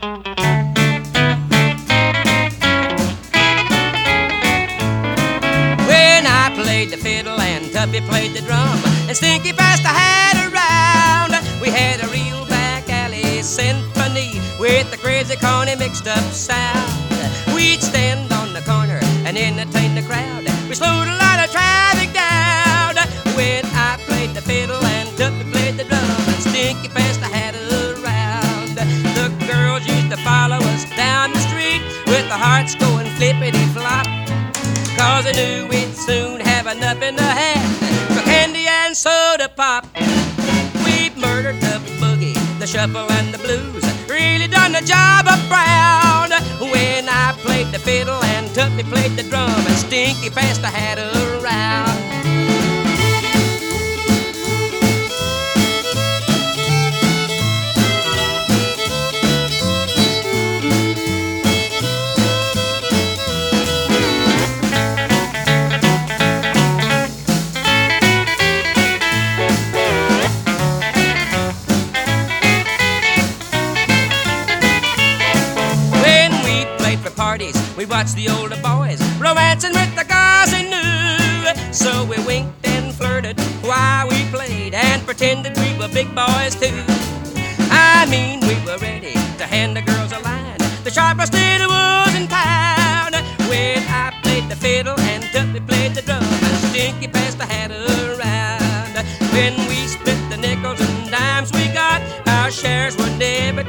When I played the fiddle and Tuppy played the drum, and Stinky passed the hat around, we had a real back alley symphony with the crazy corny mixed up sound. With the hearts going flippity flop. Cause I knew we'd soon have enough in the hat for candy and soda pop. We've murdered the boogie, the shuffle, and the blues. Really done the job of Brown. When I played the fiddle and Tuppy played the drum, and Stinky passed the hat we watched the older boys romancing with the girls they knew. So we winked and flirted while we played and pretended we were big boys too. I mean, we were ready to hand the girls a line. The sharpest it was in town. When I played the fiddle and Tuppy played the drum, and Stinky passed the hat around. When we split the nickels and dimes we got, our shares were never